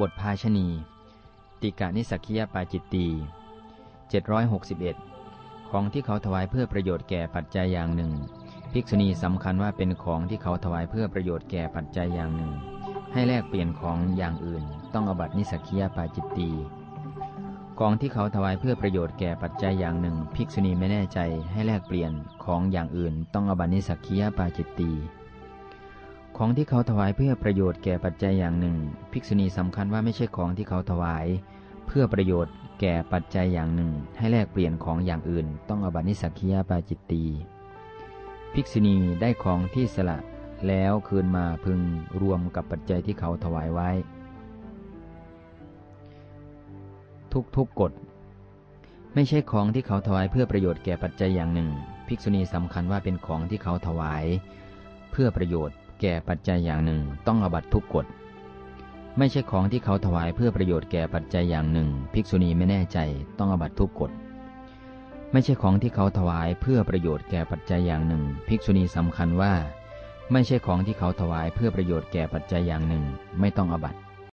บทภาชณี ติกานิสักคียปาจิตตี761 ของที่เขาถวายเพื่อประโยชน์แก่ปัจจัยอย่างหนึ่ง ภิกษุณีสำคัญว่าเป็นของที่เขาถวายเพื่อประโยชน์แก่ปัจจัยอย่างหนึ่ง ให้แลกเปลี่ยนของอย่างอื่น ต้องอบัตินิสักคียปาจิตตีของที่เขาถวายเพื่อประโยชน์แก่ปัจจัยอย่างหนึ่ง ภิกษุณีไม่แน่ใจให้แลกเปลี่ยนของอย่างอื่น ต้องอบัตินิสักคียปาจิตตี ของที่เขาถวายเพื่อประโยชน์แก่ปัจจัยอย่างหนึ่ง ภิกษุณีสำคัญว่าไม่ใช่ของที่เขาถวาย เพื่อประโยชน์แก่ปัจจัยอย่างหนึ่ง ให้แลกเปลี่ยนของอย่างอื่น ต้องอบัตินิสักคียปาจิตตีภิกษุณีได้ของที่สละแล้วคืนมาพึงรวมกับปัจจัยที่เขาถวายไว้ ทุกทุกกฎไม่ใช่ของที่เขาถวายเพื่อประโยชน์แก่ปัจจัยอย่างหนึ่ง ภิกษุณีสำคัญว่าเป็นของที่เขาถวาย เพื่อประโยชน์ แก่ปัจจัยอย่างหนึ่ง ต้องอบัตทุกกฎ ไม่ใช่ของที่เขาถวายเพื่อประโยชน์แก่ปัจจัยอย่างหนึ่ง ภิกษุณีไม่แน่ใจต้องอบัตทุกกฎ ไม่ใช่ของที่เขาถวายเพื่อประโยชน์แก่ปัจจัยอย่างหนึ่ง ภิกษุณีสำคัญว่า ไม่ใช่ของที่เขาถวายเพื่อประโยชน์แก่ปัจจัยอย่างหนึ่ง ไม่ต้องอบัติ